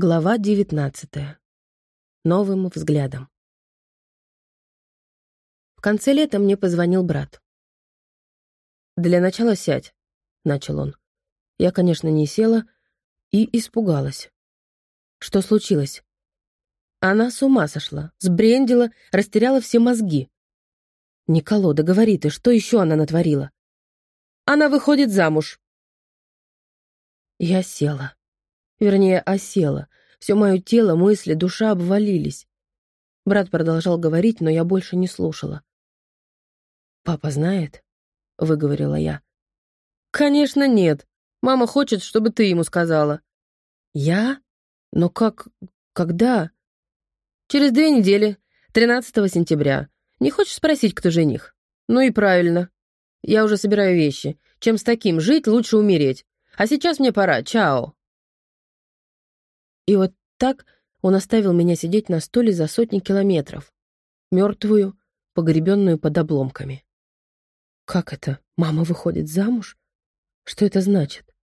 Глава девятнадцатая. Новым взглядом. В конце лета мне позвонил брат. «Для начала сядь», — начал он. Я, конечно, не села и испугалась. Что случилось? Она с ума сошла, сбрендила, растеряла все мозги. «Николо, да говори ты, что еще она натворила?» «Она выходит замуж». Я села. Вернее, осела. Все мое тело, мысли, душа обвалились. Брат продолжал говорить, но я больше не слушала. «Папа знает?» — выговорила я. «Конечно нет. Мама хочет, чтобы ты ему сказала». «Я? Но как... когда?» «Через две недели, 13 сентября. Не хочешь спросить, кто жених?» «Ну и правильно. Я уже собираю вещи. Чем с таким жить, лучше умереть. А сейчас мне пора. Чао». И вот так он оставил меня сидеть на стуле за сотни километров, мертвую, погребенную под обломками. Как это? Мама выходит замуж? Что это значит?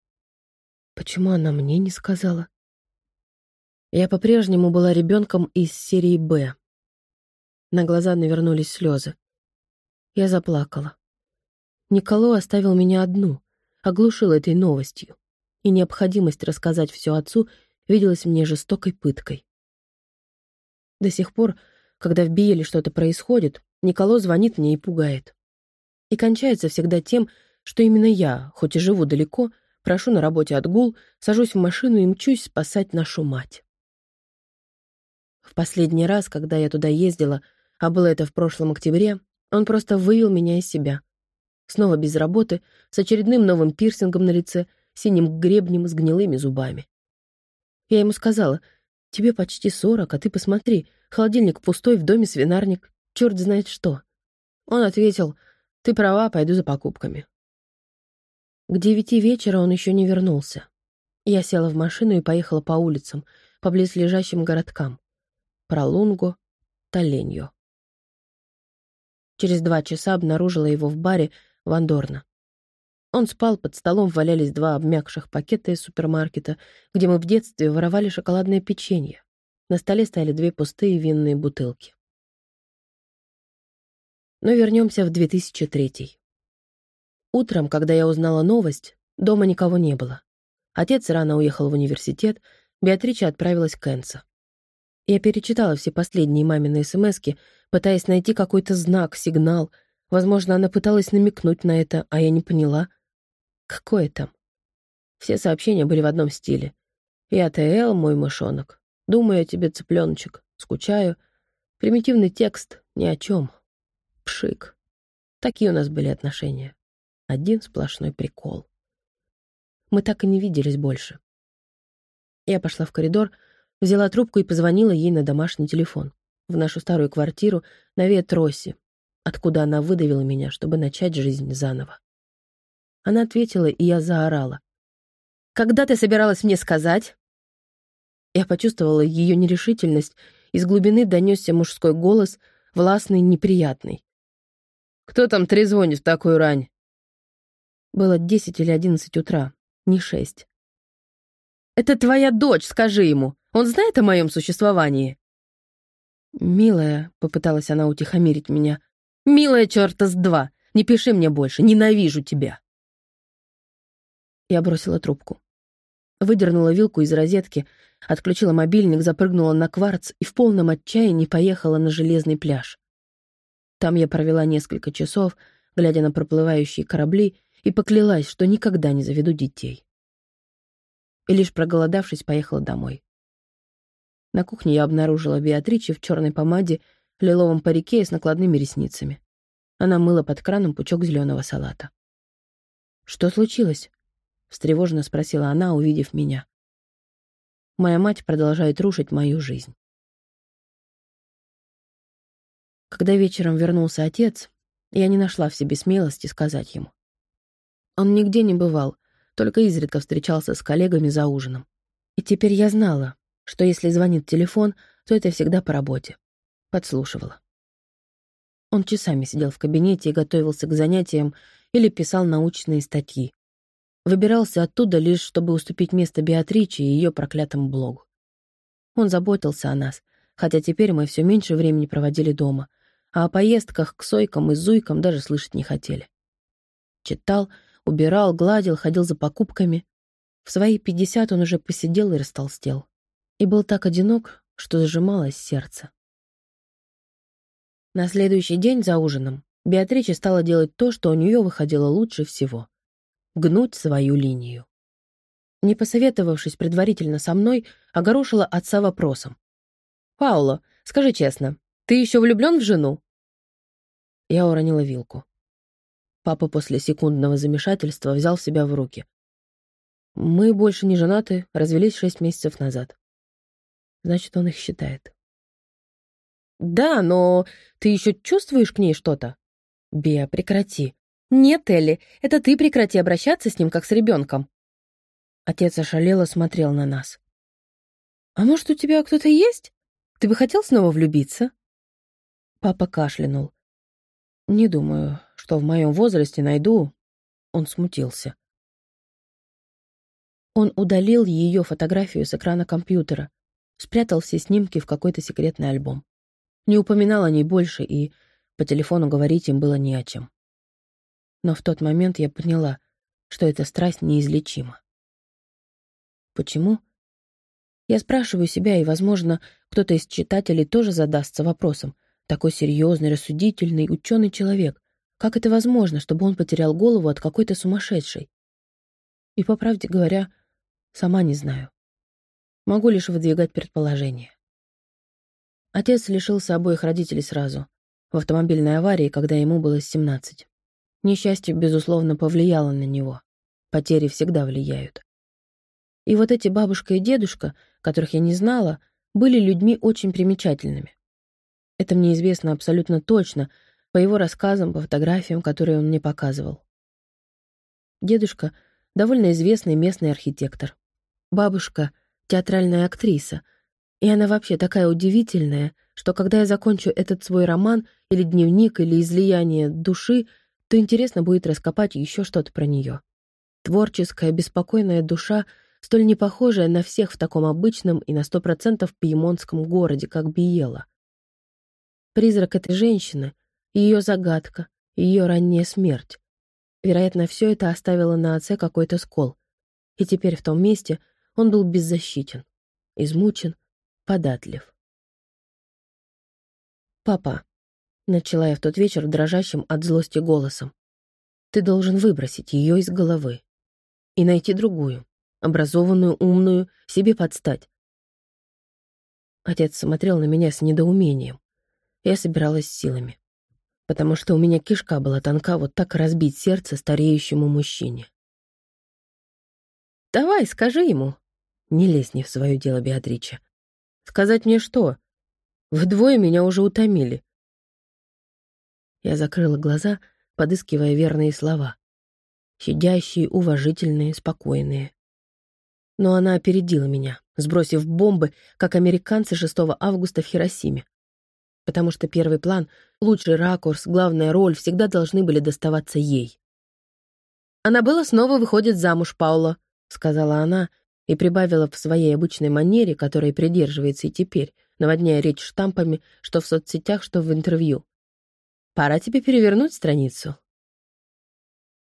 Почему она мне не сказала? Я по-прежнему была ребенком из серии «Б». На глаза навернулись слезы. Я заплакала. Николо оставил меня одну, оглушил этой новостью, и необходимость рассказать все отцу — виделась мне жестокой пыткой. До сих пор, когда в Биеле что-то происходит, Николо звонит мне и пугает. И кончается всегда тем, что именно я, хоть и живу далеко, прошу на работе отгул, сажусь в машину и мчусь спасать нашу мать. В последний раз, когда я туда ездила, а было это в прошлом октябре, он просто вывел меня из себя. Снова без работы, с очередным новым пирсингом на лице, синим гребнем с гнилыми зубами. Я ему сказала, «Тебе почти сорок, а ты посмотри, холодильник пустой, в доме свинарник, черт знает что». Он ответил, «Ты права, пойду за покупками». К девяти вечера он еще не вернулся. Я села в машину и поехала по улицам, по близлежащим городкам. Пролунго, Толеньо. Через два часа обнаружила его в баре Вандорна. Он спал, под столом валялись два обмякших пакета из супермаркета, где мы в детстве воровали шоколадное печенье. На столе стояли две пустые винные бутылки. Но вернемся в 2003. Утром, когда я узнала новость, дома никого не было. Отец рано уехал в университет, Беатрича отправилась к Энсо. Я перечитала все последние мамины смски, пытаясь найти какой-то знак, сигнал. Возможно, она пыталась намекнуть на это, а я не поняла — Какое там? Все сообщения были в одном стиле. «Я ТЛ, мой мышонок. Думаю о тебе, цыпленочек. Скучаю. Примитивный текст ни о чем. Пшик. Такие у нас были отношения. Один сплошной прикол. Мы так и не виделись больше. Я пошла в коридор, взяла трубку и позвонила ей на домашний телефон, в нашу старую квартиру на Ветросе, откуда она выдавила меня, чтобы начать жизнь заново. Она ответила, и я заорала. «Когда ты собиралась мне сказать?» Я почувствовала ее нерешительность, из глубины донесся мужской голос, властный, неприятный. «Кто там трезвонит в такую рань?» Было десять или одиннадцать утра, не шесть. «Это твоя дочь, скажи ему. Он знает о моем существовании?» «Милая», — попыталась она утихомирить меня, — «милая черта с два. Не пиши мне больше, ненавижу тебя». Я бросила трубку. Выдернула вилку из розетки, отключила мобильник, запрыгнула на кварц и в полном отчаянии поехала на железный пляж. Там я провела несколько часов, глядя на проплывающие корабли, и поклялась, что никогда не заведу детей. И лишь проголодавшись, поехала домой. На кухне я обнаружила Беатриче в черной помаде, лиловом парике и с накладными ресницами. Она мыла под краном пучок зеленого салата. «Что случилось?» — встревоженно спросила она, увидев меня. Моя мать продолжает рушить мою жизнь. Когда вечером вернулся отец, я не нашла в себе смелости сказать ему. Он нигде не бывал, только изредка встречался с коллегами за ужином. И теперь я знала, что если звонит телефон, то это всегда по работе. Подслушивала. Он часами сидел в кабинете и готовился к занятиям или писал научные статьи. Выбирался оттуда лишь, чтобы уступить место Беатриче и ее проклятому блогу. Он заботился о нас, хотя теперь мы все меньше времени проводили дома, а о поездках к сойкам и зуйкам даже слышать не хотели. Читал, убирал, гладил, ходил за покупками. В свои пятьдесят он уже посидел и растолстел. И был так одинок, что зажималось сердце. На следующий день за ужином Беатрича стала делать то, что у нее выходило лучше всего — гнуть свою линию. Не посоветовавшись предварительно со мной, огорошила отца вопросом. «Пауло, скажи честно, ты еще влюблен в жену?» Я уронила вилку. Папа после секундного замешательства взял себя в руки. «Мы больше не женаты, развелись шесть месяцев назад». Значит, он их считает. «Да, но ты еще чувствуешь к ней что-то?» «Беа, прекрати». «Нет, Элли, это ты прекрати обращаться с ним, как с ребенком». Отец ошалело смотрел на нас. «А может, у тебя кто-то есть? Ты бы хотел снова влюбиться?» Папа кашлянул. «Не думаю, что в моем возрасте найду...» Он смутился. Он удалил ее фотографию с экрана компьютера, спрятал все снимки в какой-то секретный альбом. Не упоминал о ней больше, и по телефону говорить им было не о чем. Но в тот момент я поняла, что эта страсть неизлечима. Почему? Я спрашиваю себя, и, возможно, кто-то из читателей тоже задастся вопросом. Такой серьезный, рассудительный, ученый человек. Как это возможно, чтобы он потерял голову от какой-то сумасшедшей? И, по правде говоря, сама не знаю. Могу лишь выдвигать предположения. Отец лишился обоих родителей сразу, в автомобильной аварии, когда ему было 17. Несчастье, безусловно, повлияло на него. Потери всегда влияют. И вот эти бабушка и дедушка, которых я не знала, были людьми очень примечательными. Это мне известно абсолютно точно, по его рассказам, по фотографиям, которые он мне показывал. Дедушка — довольно известный местный архитектор. Бабушка — театральная актриса, и она вообще такая удивительная, что когда я закончу этот свой роман или дневник, или излияние души, то интересно будет раскопать еще что-то про нее. Творческая, беспокойная душа, столь не похожая на всех в таком обычном и на сто процентов пьемонтском городе, как Биела. Призрак этой женщины, ее загадка, ее ранняя смерть. Вероятно, все это оставило на отце какой-то скол. И теперь в том месте — он был беззащитен, измучен, податлив. «Папа», — начала я в тот вечер дрожащим от злости голосом, «ты должен выбросить ее из головы и найти другую, образованную, умную, себе подстать». Отец смотрел на меня с недоумением. Я собиралась силами, потому что у меня кишка была тонка вот так разбить сердце стареющему мужчине. «Давай, скажи ему», не лезь не в свое дело, Беатрича. Сказать мне что? Вдвое меня уже утомили. Я закрыла глаза, подыскивая верные слова. Щадящие, уважительные, спокойные. Но она опередила меня, сбросив бомбы, как американцы 6 августа в Хиросиме. Потому что первый план, лучший ракурс, главная роль всегда должны были доставаться ей. «Она была снова выходит замуж, Паула», — сказала она, и прибавила в своей обычной манере, которой придерживается и теперь, наводняя речь штампами, что в соцсетях, что в интервью. «Пора тебе перевернуть страницу».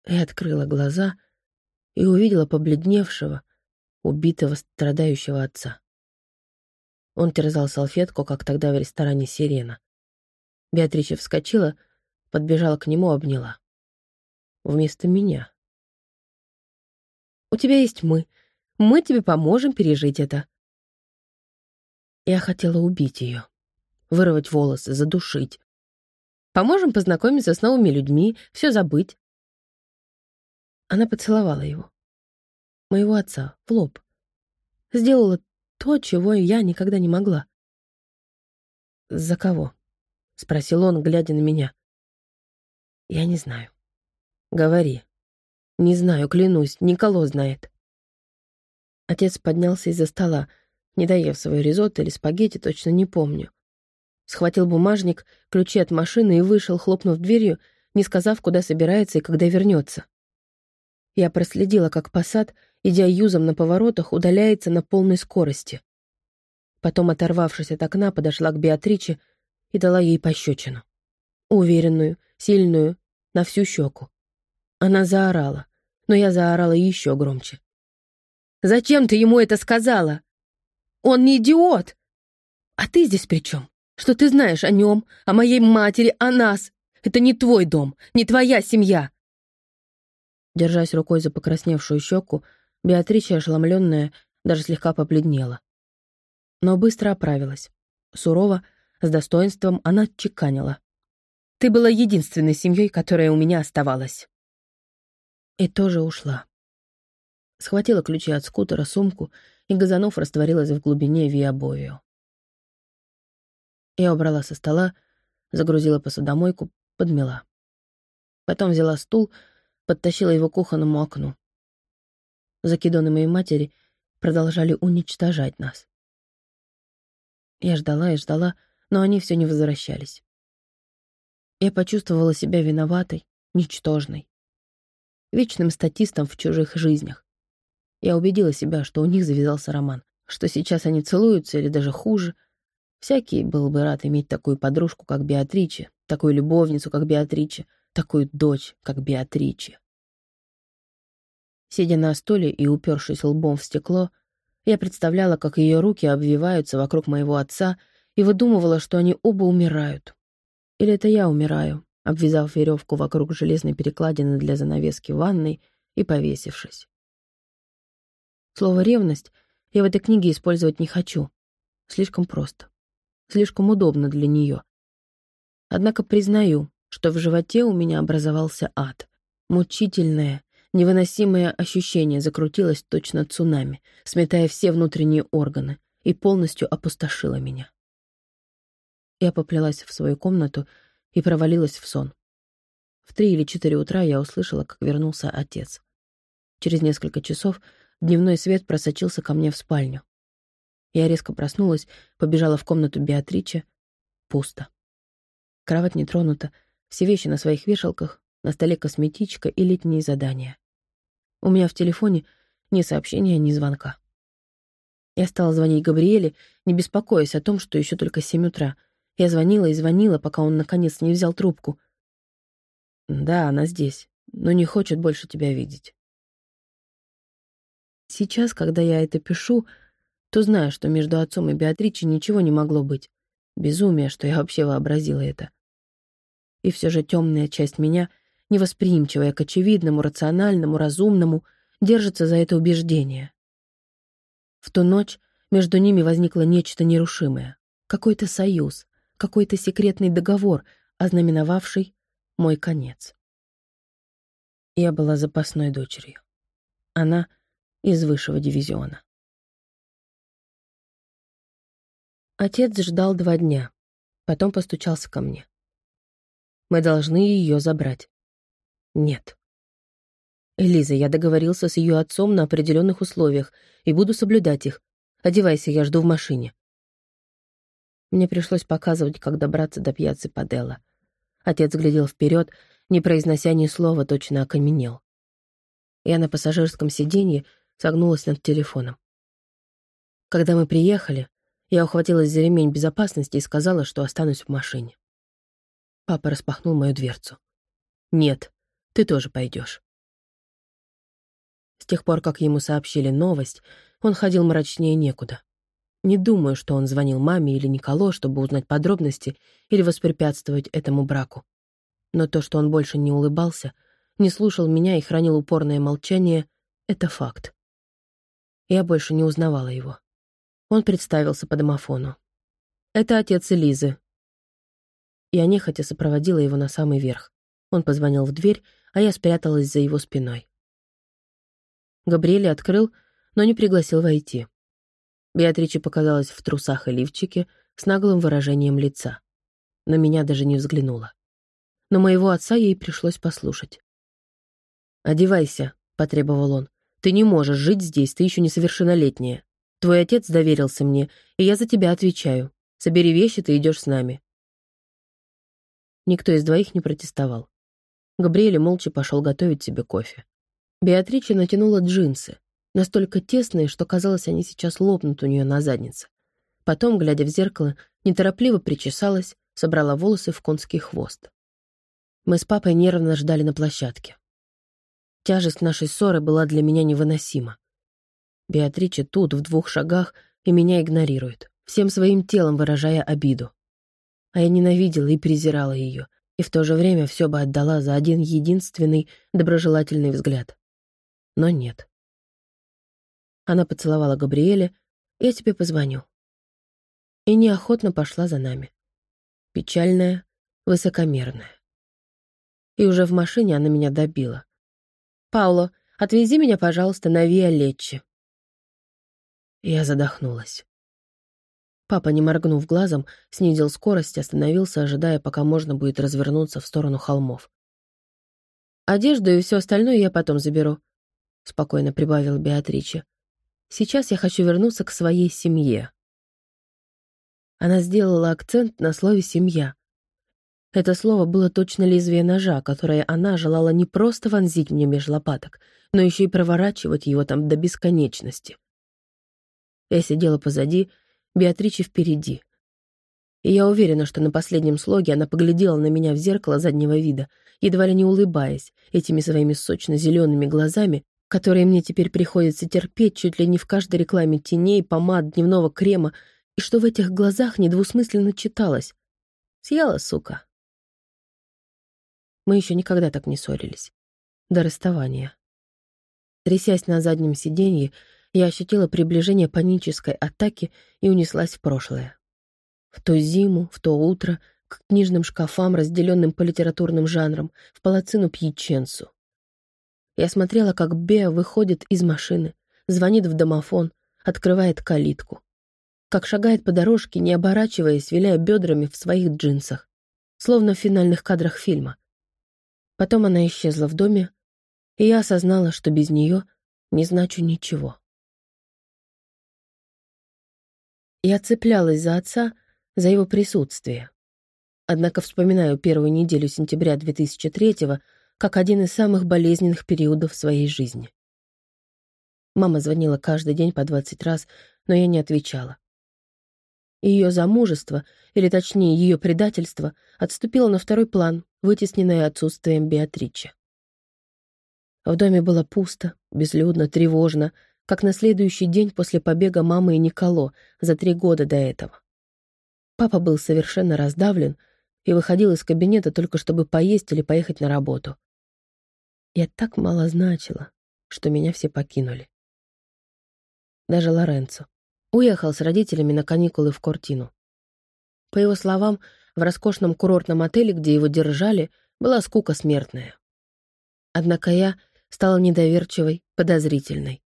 И открыла глаза и увидела побледневшего, убитого, страдающего отца. Он терзал салфетку, как тогда в ресторане «Сирена». Беатрича вскочила, подбежала к нему, обняла. Вместо меня. «У тебя есть мы», мы тебе поможем пережить это». Я хотела убить ее, вырвать волосы, задушить. Поможем познакомиться с новыми людьми, все забыть. Она поцеловала его. Моего отца, в лоб. Сделала то, чего я никогда не могла. «За кого?» — спросил он, глядя на меня. «Я не знаю». «Говори». «Не знаю, клянусь, Николо знает». Отец поднялся из-за стола, не доев свое ризотто или спагетти, точно не помню. Схватил бумажник, ключи от машины и вышел, хлопнув дверью, не сказав, куда собирается и когда вернется. Я проследила, как посад, идя юзом на поворотах, удаляется на полной скорости. Потом, оторвавшись от окна, подошла к Беатриче и дала ей пощечину. Уверенную, сильную, на всю щеку. Она заорала, но я заорала еще громче. «Зачем ты ему это сказала? Он не идиот! А ты здесь при чем? Что ты знаешь о нем, о моей матери, о нас? Это не твой дом, не твоя семья!» Держась рукой за покрасневшую щеку, Беатрича, ошеломленная, даже слегка побледнела. Но быстро оправилась. Сурово, с достоинством она отчеканила. «Ты была единственной семьей, которая у меня оставалась». И тоже ушла. Схватила ключи от скутера, сумку, и Газанов растворилась в глубине Виабовио. Я убрала со стола, загрузила посудомойку, подмела. Потом взяла стул, подтащила его к кухонному окну. Закидоны моей матери продолжали уничтожать нас. Я ждала и ждала, но они все не возвращались. Я почувствовала себя виноватой, ничтожной, вечным статистом в чужих жизнях. Я убедила себя, что у них завязался роман, что сейчас они целуются или даже хуже. Всякий был бы рад иметь такую подружку, как Беатриче, такую любовницу, как Беатриче, такую дочь, как Беатриче. Сидя на стуле и упершись лбом в стекло, я представляла, как ее руки обвиваются вокруг моего отца и выдумывала, что они оба умирают. Или это я умираю, обвязав веревку вокруг железной перекладины для занавески ванной и повесившись. Слово «ревность» я в этой книге использовать не хочу. Слишком просто. Слишком удобно для нее. Однако признаю, что в животе у меня образовался ад. Мучительное, невыносимое ощущение закрутилось точно цунами, сметая все внутренние органы, и полностью опустошило меня. Я поплелась в свою комнату и провалилась в сон. В три или четыре утра я услышала, как вернулся отец. Через несколько часов дневной свет просочился ко мне в спальню. Я резко проснулась, побежала в комнату Беатриче. Пусто. Кровать не тронута, все вещи на своих вешалках, на столе косметичка и летние задания. У меня в телефоне ни сообщения, ни звонка. Я стала звонить Габриэле, не беспокоясь о том, что еще только семь утра. Я звонила и звонила, пока он наконец не взял трубку. «Да, она здесь, но не хочет больше тебя видеть». Сейчас, когда я это пишу, то знаю, что между отцом и Беатричей ничего не могло быть. Безумие, что я вообще вообразила это. И все же темная часть меня, невосприимчивая к очевидному, рациональному, разумному, держится за это убеждение. В ту ночь между ними возникло нечто нерушимое. Какой-то союз, какой-то секретный договор, ознаменовавший мой конец. Я была запасной дочерью. Она — из высшего дивизиона. Отец ждал два дня, потом постучался ко мне. Мы должны ее забрать. Нет. Элиза, я договорился с ее отцом на определенных условиях и буду соблюдать их. Одевайся, я жду в машине. Мне пришлось показывать, как добраться до пьяцы Паделла. Отец глядел вперед, не произнося ни слова, точно окаменел. Я на пассажирском сиденье согнулась над телефоном. Когда мы приехали, я ухватилась за ремень безопасности и сказала, что останусь в машине. Папа распахнул мою дверцу. «Нет, ты тоже пойдешь». С тех пор, как ему сообщили новость, он ходил мрачнее некуда. Не думаю, что он звонил маме или Николо, чтобы узнать подробности или воспрепятствовать этому браку. Но то, что он больше не улыбался, не слушал меня и хранил упорное молчание, — это факт. Я больше не узнавала его. Он представился по домофону. «Это отец Элизы». Я нехотя сопроводила его на самый верх. Он позвонил в дверь, а я спряталась за его спиной. Габриэль открыл, но не пригласил войти. Беатрича показалась в трусах и лифчике с наглым выражением лица. На меня даже не взглянула. Но моего отца ей пришлось послушать. «Одевайся», — потребовал он. «Ты не можешь жить здесь, ты еще несовершеннолетняя». Твой отец доверился мне, и я за тебя отвечаю. Собери вещи, ты идешь с нами». Никто из двоих не протестовал. Габриэль молча пошел готовить себе кофе. Беатрича натянула джинсы, настолько тесные, что казалось, они сейчас лопнут у нее на заднице. Потом, глядя в зеркало, неторопливо причесалась, собрала волосы в конский хвост. Мы с папой нервно ждали на площадке. Тяжесть нашей ссоры была для меня невыносима. Беатрича тут, в двух шагах, и меня игнорирует, всем своим телом выражая обиду. А я ненавидела и презирала ее, и в то же время все бы отдала за один единственный доброжелательный взгляд. Но нет. Она поцеловала Габриэля, «Я тебе позвоню». И неохотно пошла за нами. Печальная, высокомерная. И уже в машине она меня добила. «Пауло, отвези меня, пожалуйста, на Виа Леччи». Я задохнулась. Папа, не моргнув глазом, снизил скорость и остановился, ожидая, пока можно будет развернуться в сторону холмов. «Одежду и все остальное я потом заберу», — спокойно прибавила Беатриче. «Сейчас я хочу вернуться к своей семье». Она сделала акцент на слове «семья», это слово было точно лезвие ножа, которое она желала не просто вонзить мне меж лопаток, но еще и проворачивать его там до бесконечности. Я сидела позади, Беатриче впереди. И я уверена, что на последнем слоге она поглядела на меня в зеркало заднего вида, едва ли не улыбаясь, этими своими сочно-зелеными глазами, которые мне теперь приходится терпеть чуть ли не в каждой рекламе теней, помад, дневного крема, и что в этих глазах недвусмысленно читалось. «Съела, сука». Мы еще никогда так не ссорились. До расставания. Трясясь на заднем сиденье, я ощутила приближение панической атаки и унеслась в прошлое. В ту зиму, в то утро, к книжным шкафам, разделенным по литературным жанрам, в палацину Пьяченцу. Я смотрела, как Беа выходит из машины, звонит в домофон, открывает калитку. Как шагает по дорожке, не оборачиваясь, виляя бедрами в своих джинсах. Словно в финальных кадрах фильма. Потом она исчезла в доме, и я осознала, что без нее не значу ничего. Я цеплялась за отца, за его присутствие. Однако вспоминаю первую неделю сентября 2003-го как один из самых болезненных периодов своей жизни. Мама звонила каждый день по 20 раз, но я не отвечала. Ее замужество, или точнее ее предательство, отступило на второй план, вытесненное отсутствием Беатричи. В доме было пусто, безлюдно, тревожно, как на следующий день после побега мамы и Николо за три года до этого. Папа был совершенно раздавлен и выходил из кабинета только чтобы поесть или поехать на работу. Я так мало значила, что меня все покинули. Даже Лоренцо. Уехал с родителями на каникулы в Кортину. По его словам, в роскошном курортном отеле, где его держали, была скука смертная. Однако я стала недоверчивой, подозрительной.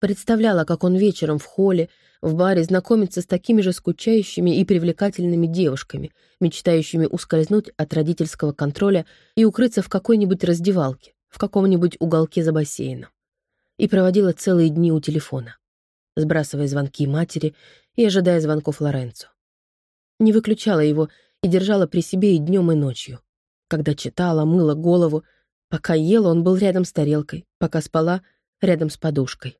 Представляла, как он вечером в холле, в баре знакомится с такими же скучающими и привлекательными девушками, мечтающими ускользнуть от родительского контроля и укрыться в какой-нибудь раздевалке, в каком-нибудь уголке за бассейном. И проводила целые дни у телефона сбрасывая звонки матери и ожидая звонков Лоренцо. Не выключала его и держала при себе и днем, и ночью. Когда читала, мыла голову, пока ела, он был рядом с тарелкой, пока спала, рядом с подушкой.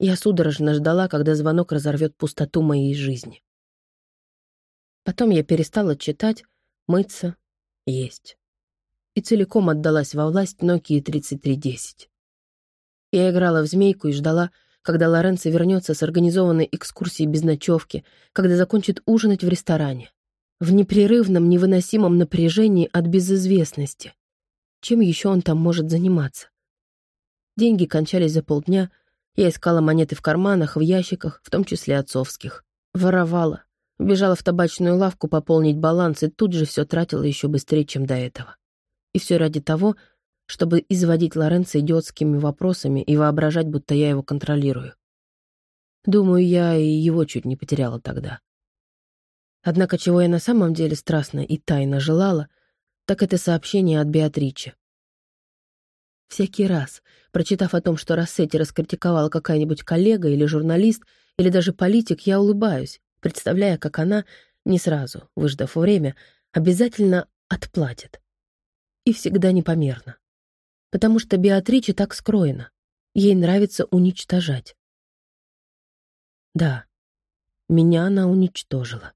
Я судорожно ждала, когда звонок разорвет пустоту моей жизни. Потом я перестала читать, мыться, есть. И целиком отдалась во власть Nokia 3310. Я играла в змейку и ждала, когда Лоренцо вернется с организованной экскурсией без ночевки, когда закончит ужинать в ресторане. В непрерывном, невыносимом напряжении от безызвестности. Чем еще он там может заниматься? Деньги кончались за полдня, я искала монеты в карманах, в ящиках, в том числе отцовских. Воровала, бежала в табачную лавку пополнить баланс и тут же все тратила еще быстрее, чем до этого. И все ради того, чтобы изводить Лоренцо идиотскими вопросами и воображать, будто я его контролирую. Думаю, я и его чуть не потеряла тогда. Однако чего я на самом деле страстно и тайно желала, так это сообщение от Беатричи. Всякий раз, прочитав о том, что Рассетти раскритиковала какая-нибудь коллега или журналист, или даже политик, я улыбаюсь, представляя, как она, не сразу, выждав время, обязательно отплатит. И всегда непомерно потому что Беатриче так скроена. Ей нравится уничтожать. Да, Меня она уничтожила.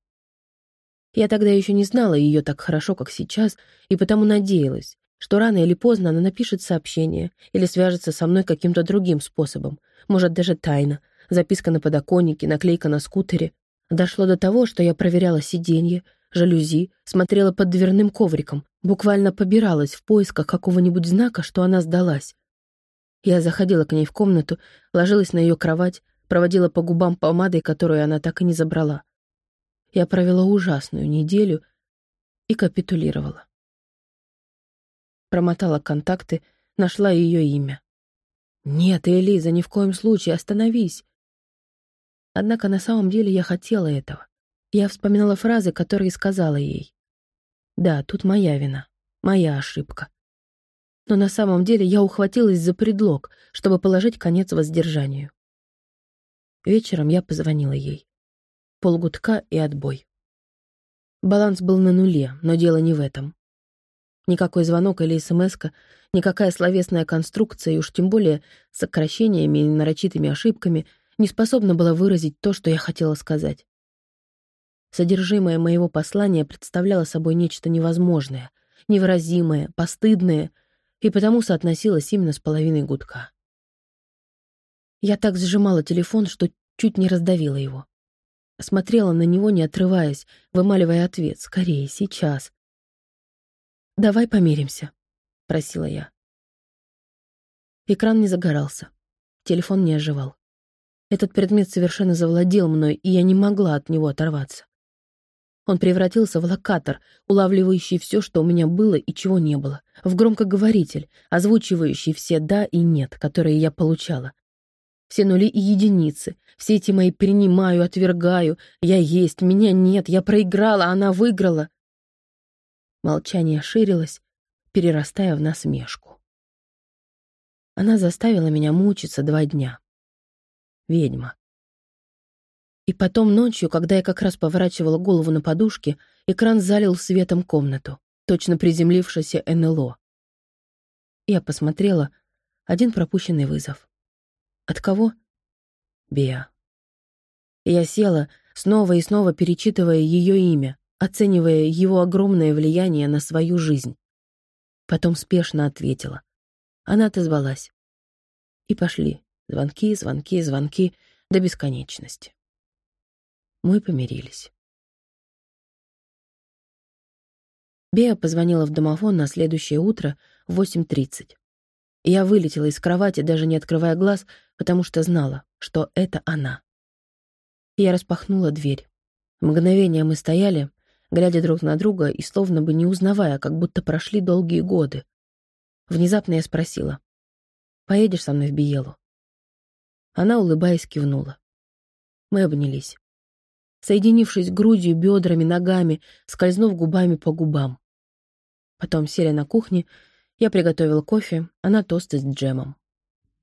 Я тогда еще не знала ее так хорошо, как сейчас, и потому надеялась, что рано или поздно она напишет сообщение или свяжется со мной каким-то другим способом, может, даже тайно, записка на подоконнике, наклейка на скутере. Дошло до того, что я проверяла сиденье, жалюзи, смотрела под дверным ковриком, буквально побиралась в поисках какого-нибудь знака, что она сдалась. Я заходила к ней в комнату, ложилась на ее кровать, проводила по губам помадой, которую она так и не забрала. Я провела ужасную неделю и капитулировала. Промотала контакты, нашла ее имя. «Нет, Элиза, ни в коем случае, остановись!» Однако на самом деле я хотела этого. Я вспоминала фразы, которые сказала ей. Да, тут моя вина, моя ошибка. Но на самом деле я ухватилась за предлог, чтобы положить конец воздержанию. Вечером я позвонила ей полгудка и отбой. Баланс был на нуле, но дело не в этом. Никакой звонок или смс никакая словесная конструкция, и уж тем более сокращениями и нарочитыми ошибками не способна была выразить то, что я хотела сказать. Содержимое моего послания представляло собой нечто невозможное, невыразимое, постыдное, и потому соотносилось именно с половиной гудка. Я так сжимала телефон, что чуть не раздавила его. Смотрела на него, не отрываясь, вымаливая ответ. «Скорее, сейчас». «Давай помиримся», — просила я. Экран не загорался. Телефон не оживал. Этот предмет совершенно завладел мной, и я не могла от него оторваться. Он превратился в локатор, улавливающий все, что у меня было и чего не было, в громкоговоритель, озвучивающий все «да» и «нет», которые я получала, все нули и единицы. Все эти мои принимаю, отвергаю. Я есть, меня нет, я проиграла, она выиграла. Молчание ширилось, перерастая в насмешку. Она заставила меня мучиться два дня. Ведьма. И потом ночью, когда я как раз поворачивала голову на подушке, экран залил светом комнату, точно приземлившееся НЛО. Я посмотрела один пропущенный вызов. От кого? Беа. Я села, снова и снова перечитывая ее имя, оценивая его огромное влияние на свою жизнь. Потом спешно ответила. Она отозвалась. И пошли. Звонки, звонки, звонки до бесконечности. Мы помирились. Беа позвонила в домофон на следующее утро в 8.30. Я вылетела из кровати, даже не открывая глаз, потому что знала, что это она. Я распахнула дверь. Мгновение мы стояли, глядя друг на друга и словно бы не узнавая, как будто прошли долгие годы. Внезапно я спросила, «Поедешь со мной в Биелу?» Она, улыбаясь, кивнула. Мы обнялись. Соединившись грудью, бедрами, ногами, скользнув губами по губам. Потом сели на кухне я приготовил кофе, она тосты с джемом.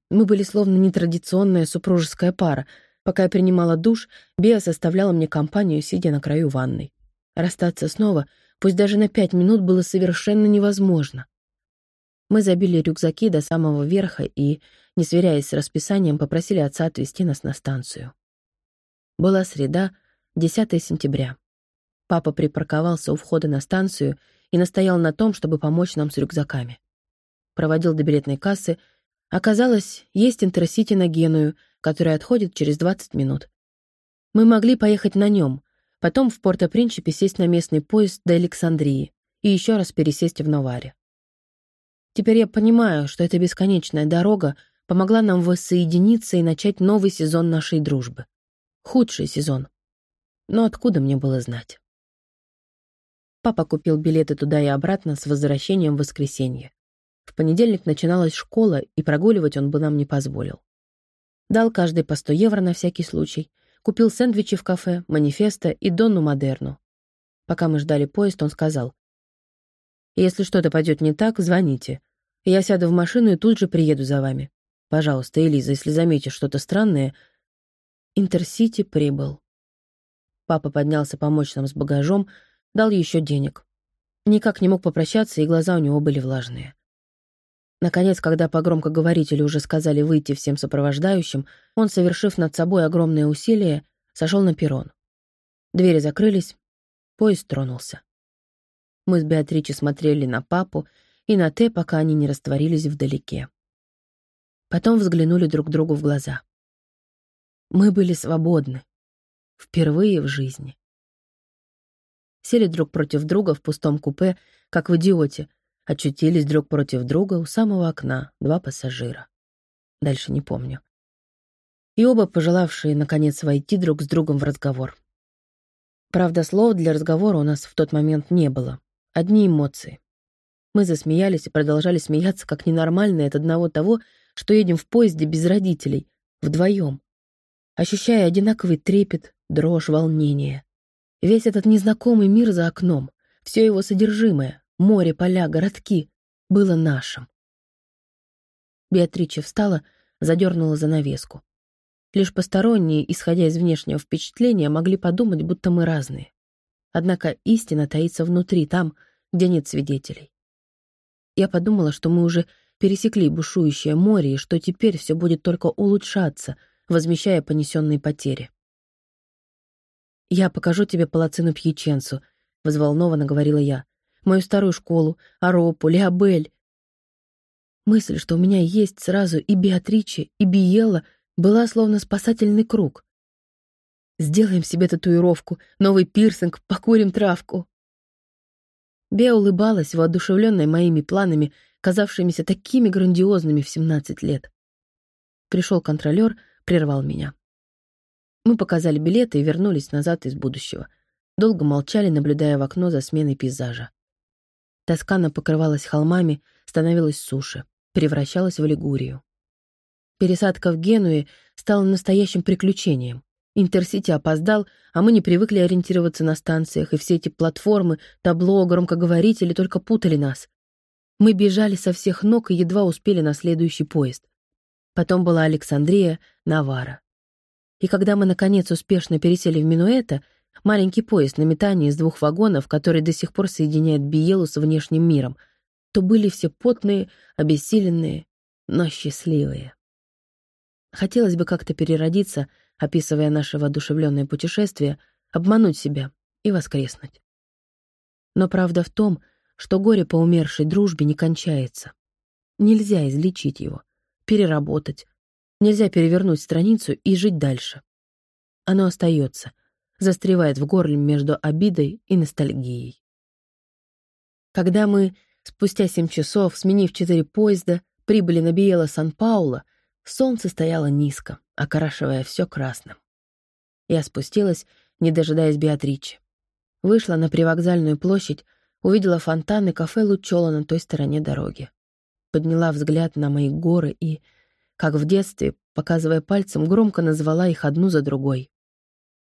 Мы были словно нетрадиционная супружеская пара. Пока я принимала душ, Беа составляла мне компанию, сидя на краю ванной. Расстаться снова, пусть даже на пять минут, было совершенно невозможно. Мы забили рюкзаки до самого верха и, не сверяясь с расписанием, попросили отца отвезти нас на станцию. Была среда, 10 сентября. Папа припарковался у входа на станцию и настоял на том, чтобы помочь нам с рюкзаками проводил до билетной кассы. Оказалось, есть интерсити на Геную, который отходит через 20 минут. Мы могли поехать на нем, потом в Порто-Принчипе сесть на местный поезд до Александрии и еще раз пересесть в Новаре. Теперь я понимаю, что эта бесконечная дорога помогла нам воссоединиться и начать новый сезон нашей дружбы. Худший сезон. Но откуда мне было знать? Папа купил билеты туда и обратно с возвращением в воскресенье. В понедельник начиналась школа, и прогуливать он бы нам не позволил. Дал каждый по 100 евро на всякий случай, купил сэндвичи в кафе, манифеста и Донну Модерну. Пока мы ждали поезд, он сказал, «Если что-то пойдет не так, звоните. Я сяду в машину и тут же приеду за вами. Пожалуйста, Элиза, если заметишь что-то странное...» Интерсити прибыл. Папа поднялся помочь нам с багажом, дал еще денег. Никак не мог попрощаться, и глаза у него были влажные. Наконец, когда по громкоговорителю уже сказали выйти всем сопровождающим, он, совершив над собой огромные усилия, сошел на перрон, Двери закрылись, поезд тронулся. Мы с Беатричей смотрели на папу и на Т, пока они не растворились вдалеке. Потом взглянули друг другу в глаза. Мы были свободны. Впервые в жизни. Сели друг против друга в пустом купе, как в «Идиоте», очутились друг против друга у самого окна, два пассажира. Дальше не помню. И оба пожелавшие, наконец, войти друг с другом в разговор. Правда, слов для разговора у нас в тот момент не было. Одни эмоции. Мы засмеялись и продолжали смеяться, как ненормальные от одного того, что едем в поезде без родителей, вдвоем, ощущая одинаковый трепет, дрожь, волнение. Весь этот незнакомый мир за окном, все его содержимое, море, поля, городки, было нашим. Беатрича встала, задернула занавеску. Лишь посторонние, исходя из внешнего впечатления, могли подумать, будто мы разные. Однако истина таится внутри, там, где нет свидетелей. Я подумала, что мы уже пересекли бушующее море и что теперь все будет только улучшаться, возмещая понесенные потери. «Я покажу тебе палацину Пьяченцу», — взволнованно говорила я. «Мою старую школу, Аропу, Леобель». Мысль, что у меня есть сразу и Беатриче, и Биелла, была словно спасательный круг. «Сделаем себе татуировку, новый пирсинг, покурим травку». Беа улыбалась, воодушевленная моими планами, казавшимися такими грандиозными в 17 лет. Пришел контролер, прервал меня. Мы показали билеты и вернулись назад из будущего. Долго молчали, наблюдая в окно за сменой пейзажа. Тоскана покрывалась холмами, становилась суше, превращалась в Лигурию. Пересадка в Генуе стала настоящим приключением. Интерсити опоздал, а мы не привыкли ориентироваться на станциях, и все эти платформы, табло, громкоговорители только путали нас. Мы бежали со всех ног и едва успели на следующий поезд. Потом была Александрия, Навара. И когда мы, наконец, успешно пересели в Минуэта, маленький поезд на метании из двух вагонов, который до сих пор соединяет Биелу с внешним миром, то были все потные, обессиленные, но счастливые. Хотелось бы как-то переродиться, описывая наше воодушевленное путешествие, обмануть себя и воскреснуть. Но правда в том, что горе по умершей дружбе не кончается. Нельзя излечить его, переработать. Нельзя перевернуть страницу и жить дальше. Оно остается, застревает в горле между обидой и ностальгией. Когда мы, спустя семь часов, сменив четыре поезда, прибыли на Биело Сан-Пауло, солнце стояло низко, окрашивая все красным. Я спустилась, не дожидаясь Беатричи. Вышла на привокзальную площадь, Увидела фонтан и кафе Лучола на той стороне дороги. Подняла взгляд на мои горы и, как в детстве, показывая пальцем, громко назвала их одну за другой.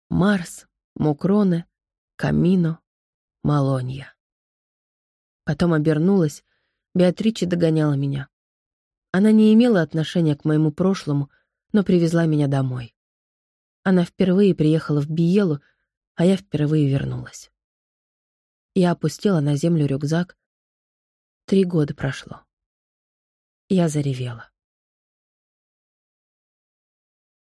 Марс, Мукроне, Камино, Малонья. Потом обернулась, Беатриче догоняла меня. Она не имела отношения к моему прошлому, но привезла меня домой. Она впервые приехала в Биелу, а я впервые вернулась. Я опустила на землю рюкзак. Три года прошло. Я заревела.